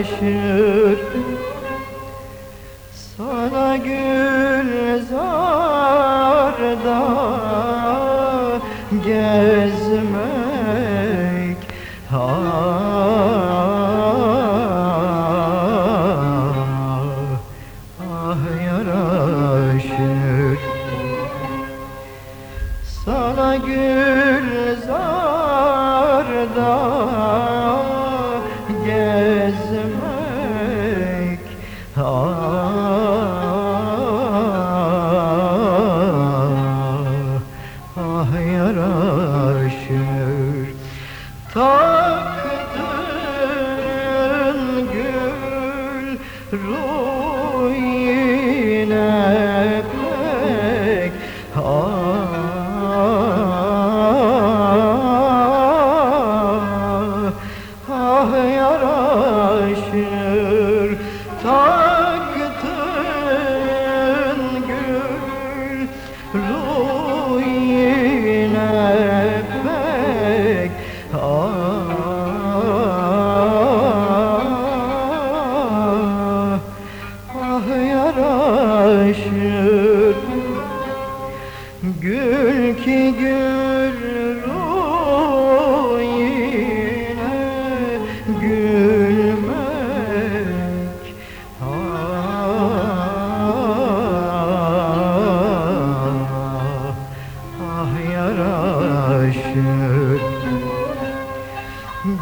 yaraşır Sana gülzarda gezmek Ah, ah sana gülzarda Taktın gül ruine Gül ki gül ruine gülmek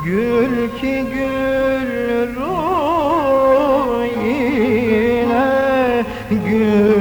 Gül ki gül ruine gül